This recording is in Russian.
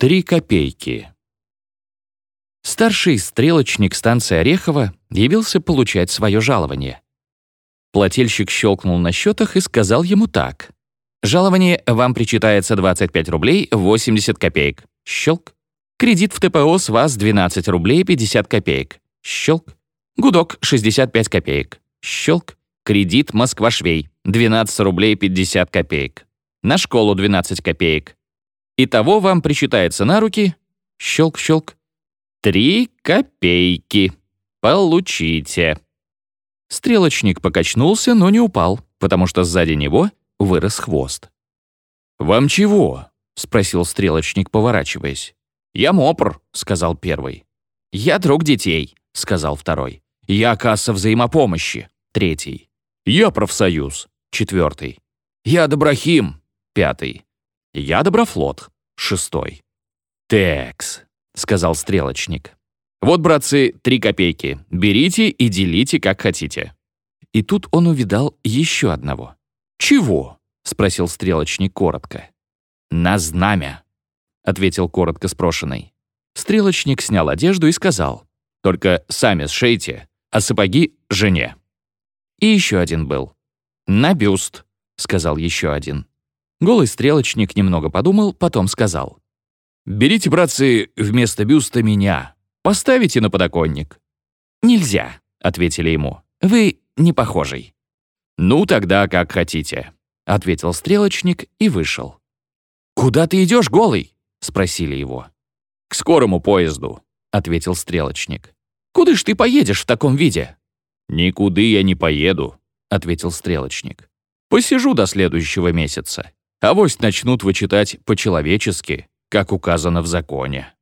Три копейки. Старший стрелочник станции Орехова явился получать свое жалование. Плательщик щелкнул на счетах и сказал ему так. «Жалование вам причитается 25 рублей 80 копеек. Щелк. Кредит в ТПО с вас 12 рублей 50 копеек. Щелк. Гудок 65 копеек. Щелк. Кредит Москва-Швей 12 рублей 50 копеек. На школу 12 копеек. Итого вам причитается на руки, щелк-щелк, три копейки. Получите. Стрелочник покачнулся, но не упал, потому что сзади него вырос хвост. «Вам чего?» — спросил стрелочник, поворачиваясь. «Я мопр», — сказал первый. «Я друг детей», — сказал второй. «Я касса взаимопомощи», — третий. «Я профсоюз», — четвертый. «Я Доброхим», — пятый. «Я Доброфлот», шестой. «Текс», — сказал стрелочник. «Вот, братцы, три копейки. Берите и делите, как хотите». И тут он увидал еще одного. «Чего?» — спросил стрелочник коротко. «На знамя», — ответил коротко спрошенный. Стрелочник снял одежду и сказал. «Только сами сшейте, а сапоги — жене». И еще один был. «На бюст», — сказал еще один. Голый стрелочник немного подумал, потом сказал. «Берите, братцы, вместо бюста меня. Поставите на подоконник». «Нельзя», — ответили ему. «Вы не похожий». «Ну, тогда как хотите», — ответил стрелочник и вышел. «Куда ты идешь, голый?» — спросили его. «К скорому поезду», — ответил стрелочник. «Куда ж ты поедешь в таком виде?» «Никуда я не поеду», — ответил стрелочник. «Посижу до следующего месяца. Авось начнут вычитать по-человечески, как указано в законе.